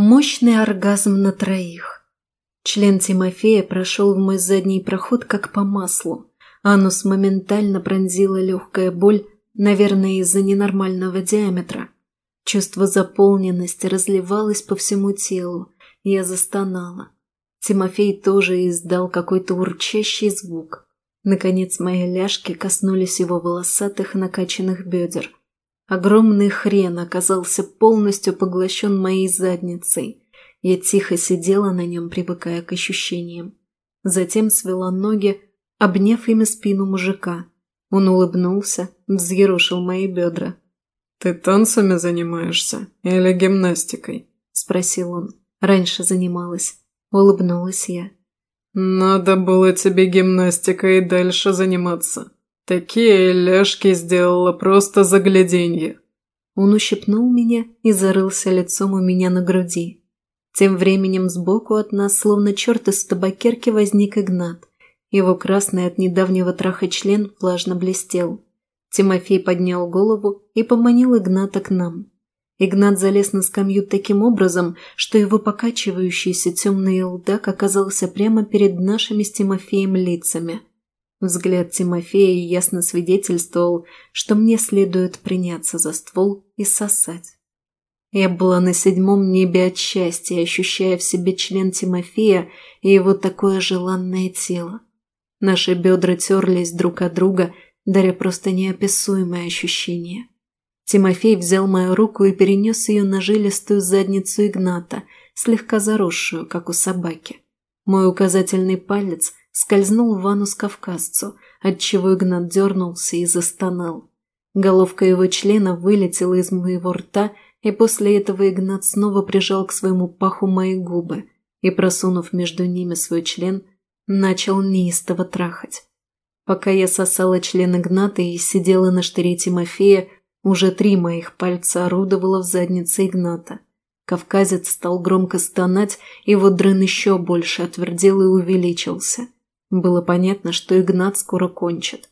Мощный оргазм на троих. Член Тимофея прошел в мой задний проход как по маслу. Анус моментально пронзила легкая боль, наверное, из-за ненормального диаметра. Чувство заполненности разливалось по всему телу. Я застонала. Тимофей тоже издал какой-то урчащий звук. Наконец мои ляжки коснулись его волосатых накачанных бедер. Огромный хрен оказался полностью поглощен моей задницей. Я тихо сидела на нем, привыкая к ощущениям. Затем свела ноги, обняв ими спину мужика. Он улыбнулся, взъерошил мои бедра. «Ты танцами занимаешься или гимнастикой?» – спросил он. «Раньше занималась». Улыбнулась я. «Надо было тебе гимнастикой и дальше заниматься. Такие ляжки сделала просто загляденье». Он ущипнул меня и зарылся лицом у меня на груди. Тем временем сбоку от нас, словно черт из табакерки, возник Игнат. Его красный от недавнего траха член влажно блестел. Тимофей поднял голову и поманил Игната к нам. Игнат залез на скамью таким образом, что его покачивающийся темный лдак оказался прямо перед нашими с Тимофеем лицами – Взгляд Тимофея ясно свидетельствовал, что мне следует приняться за ствол и сосать. Я была на седьмом небе от счастья, ощущая в себе член Тимофея и его такое желанное тело. Наши бедра терлись друг от друга, даря просто неописуемое ощущение. Тимофей взял мою руку и перенес ее на жилистую задницу Игната, слегка заросшую, как у собаки. Мой указательный палец скользнул в анус кавказцу, отчего Игнат дернулся и застонал. Головка его члена вылетела из моего рта, и после этого Игнат снова прижал к своему паху мои губы и, просунув между ними свой член, начал неистово трахать. Пока я сосала член Игната и сидела на штыре Тимофея, уже три моих пальца орудовало в заднице Игната. Кавказец стал громко стонать, вот дрын еще больше отвердел и увеличился. Было понятно, что Игнат скоро кончит.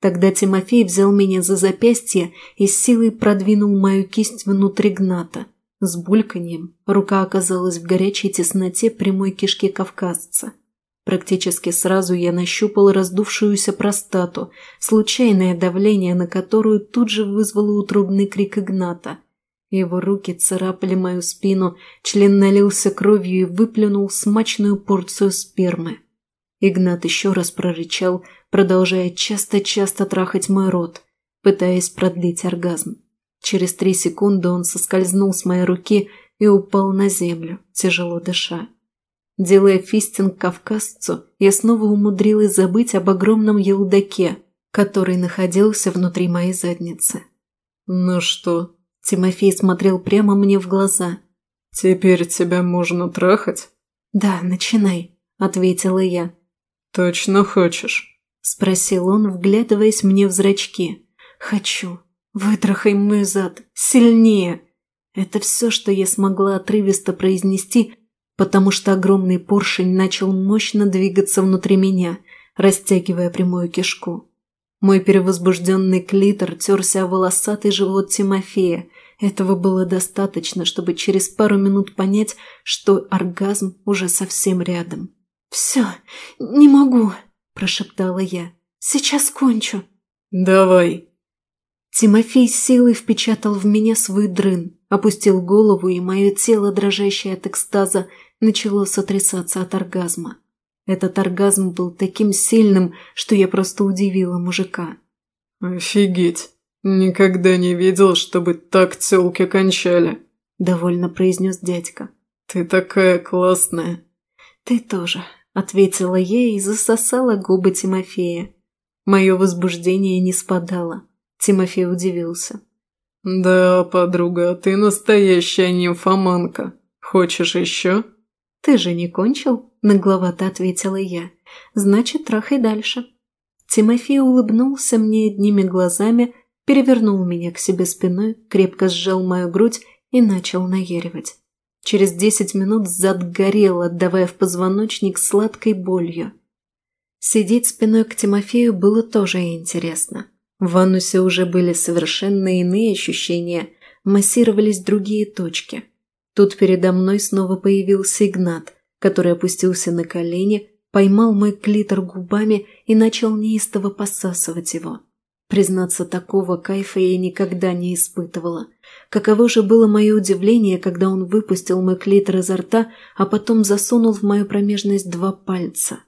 Тогда Тимофей взял меня за запястье и с силой продвинул мою кисть внутрь Игната. С бульканьем рука оказалась в горячей тесноте прямой кишки кавказца. Практически сразу я нащупал раздувшуюся простату, случайное давление на которую тут же вызвало утробный крик Игната. Его руки царапали мою спину, член налился кровью и выплюнул смачную порцию спермы. Игнат еще раз прорычал, продолжая часто-часто трахать мой рот, пытаясь продлить оргазм. Через три секунды он соскользнул с моей руки и упал на землю, тяжело дыша. Делая фистинг кавказцу, я снова умудрилась забыть об огромном елдаке, который находился внутри моей задницы. «Ну что?» Тимофей смотрел прямо мне в глаза. «Теперь тебя можно трахать?» «Да, начинай», – ответила я. «Точно хочешь?» – спросил он, вглядываясь мне в зрачки. «Хочу. Вытрахай мой зад. Сильнее!» Это все, что я смогла отрывисто произнести, потому что огромный поршень начал мощно двигаться внутри меня, растягивая прямую кишку. Мой перевозбужденный клитор терся о волосатый живот Тимофея. Этого было достаточно, чтобы через пару минут понять, что оргазм уже совсем рядом. «Все, не могу», – прошептала я. «Сейчас кончу». «Давай». Тимофей силой впечатал в меня свой дрын, опустил голову, и мое тело, дрожащее от экстаза, начало сотрясаться от оргазма. Этот оргазм был таким сильным, что я просто удивила мужика. «Офигеть! Никогда не видел, чтобы так тёлки кончали!» – довольно произнес дядька. «Ты такая классная!» «Ты тоже!» – ответила я и засосала губы Тимофея. Мое возбуждение не спадало. Тимофей удивился. «Да, подруга, ты настоящая нимфоманка. Хочешь еще?» «Ты же не кончил?» – нагловато ответила я. «Значит, трахай дальше». Тимофей улыбнулся мне одними глазами, перевернул меня к себе спиной, крепко сжал мою грудь и начал наяривать. Через десять минут зад горел, отдавая в позвоночник сладкой болью. Сидеть спиной к Тимофею было тоже интересно. В анусе уже были совершенно иные ощущения, массировались другие точки. Тут передо мной снова появился Игнат, который опустился на колени, поймал мой клитор губами и начал неистово посасывать его. Признаться, такого кайфа я никогда не испытывала. Каково же было мое удивление, когда он выпустил мой клитор изо рта, а потом засунул в мою промежность два пальца.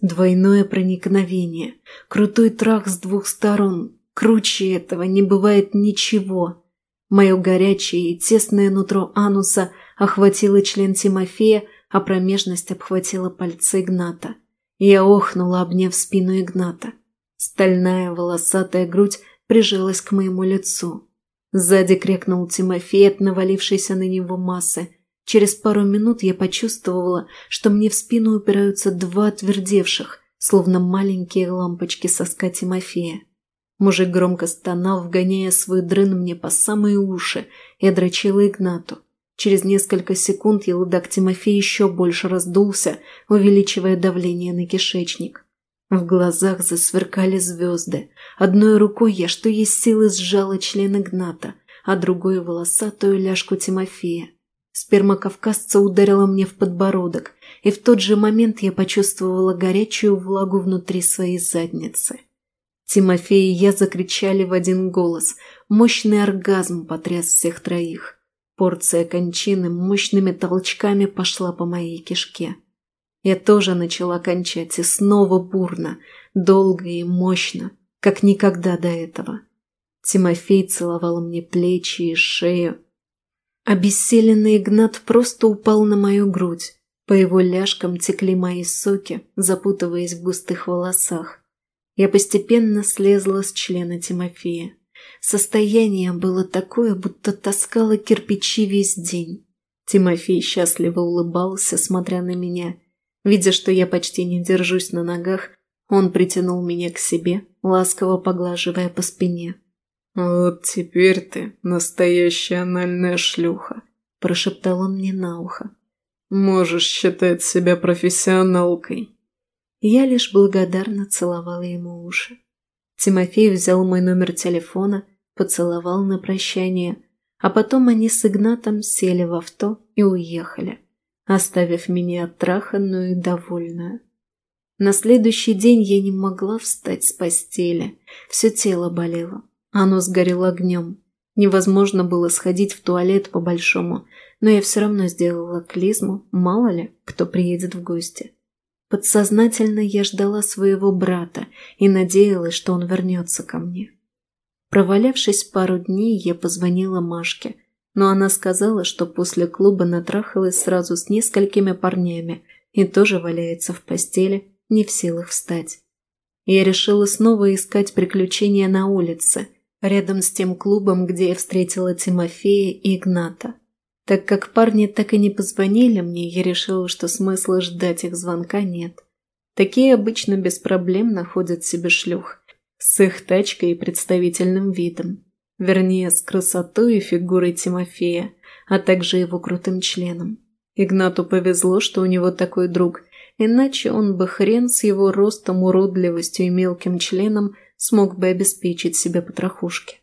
Двойное проникновение, крутой трах с двух сторон. Круче этого не бывает ничего. Мое горячее и тесное нутро ануса охватило член Тимофея, а промежность обхватила пальцы Игната. Я охнула, обняв спину Игната. Стальная волосатая грудь прижалась к моему лицу. Сзади крикнул Тимофей от навалившейся на него массы. Через пару минут я почувствовала, что мне в спину упираются два отвердевших, словно маленькие лампочки соска Тимофея. Мужик громко стонал, вгоняя свой дрын мне по самые уши, и дрочила Игнату. Через несколько секунд елудак Тимофея еще больше раздулся, увеличивая давление на кишечник. В глазах засверкали звезды. Одной рукой я, что есть силы, сжала член Игната, а другой – волосатую ляжку Тимофея. Сперма кавказца ударила мне в подбородок, и в тот же момент я почувствовала горячую влагу внутри своей задницы. Тимофей и я закричали в один голос. Мощный оргазм потряс всех троих. Порция кончины мощными толчками пошла по моей кишке. Я тоже начала кончать, и снова бурно, долго и мощно, как никогда до этого. Тимофей целовал мне плечи и шею. Обессиленный Игнат просто упал на мою грудь. По его ляжкам текли мои соки, запутываясь в густых волосах. Я постепенно слезла с члена Тимофея. Состояние было такое, будто таскала кирпичи весь день. Тимофей счастливо улыбался, смотря на меня. Видя, что я почти не держусь на ногах, он притянул меня к себе, ласково поглаживая по спине. «Вот теперь ты настоящая анальная шлюха», – прошептал он мне на ухо. «Можешь считать себя профессионалкой». Я лишь благодарно целовала ему уши. Тимофей взял мой номер телефона, поцеловал на прощание, а потом они с Игнатом сели в авто и уехали, оставив меня оттраханную и довольную. На следующий день я не могла встать с постели, все тело болело, оно сгорело огнем. Невозможно было сходить в туалет по-большому, но я все равно сделала клизму, мало ли, кто приедет в гости. Подсознательно я ждала своего брата и надеялась, что он вернется ко мне. Провалявшись пару дней, я позвонила Машке, но она сказала, что после клуба натрахалась сразу с несколькими парнями и тоже валяется в постели, не в силах встать. Я решила снова искать приключения на улице, рядом с тем клубом, где я встретила Тимофея и Игната. Так как парни так и не позвонили мне, я решила, что смысла ждать их звонка нет. Такие обычно без проблем находят себе шлюх. С их тачкой и представительным видом. Вернее, с красотой и фигурой Тимофея, а также его крутым членом. Игнату повезло, что у него такой друг, иначе он бы хрен с его ростом, уродливостью и мелким членом смог бы обеспечить себе потрохушки.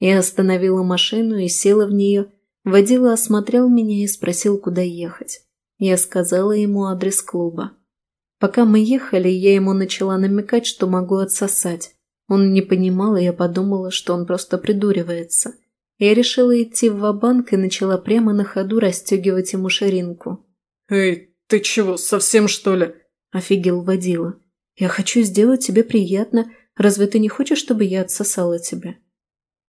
Я остановила машину и села в нее, Водила осмотрел меня и спросил, куда ехать. Я сказала ему адрес клуба. Пока мы ехали, я ему начала намекать, что могу отсосать. Он не понимал, и я подумала, что он просто придуривается. Я решила идти в ва-банк и начала прямо на ходу расстегивать ему ширинку. «Эй, ты чего, совсем что ли?» – офигел водила. «Я хочу сделать тебе приятно. Разве ты не хочешь, чтобы я отсосала тебя?»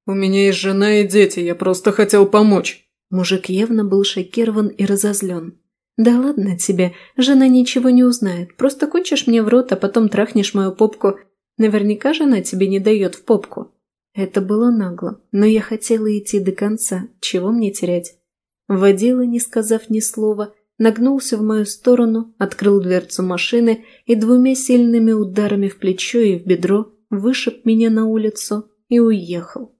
«У меня есть жена и дети, я просто хотел помочь». Мужик явно был шокирован и разозлен. «Да ладно тебе, жена ничего не узнает. Просто кончишь мне в рот, а потом трахнешь мою попку. Наверняка жена тебе не дает в попку». Это было нагло, но я хотела идти до конца. Чего мне терять? Водила, не сказав ни слова, нагнулся в мою сторону, открыл дверцу машины и двумя сильными ударами в плечо и в бедро вышиб меня на улицу и уехал.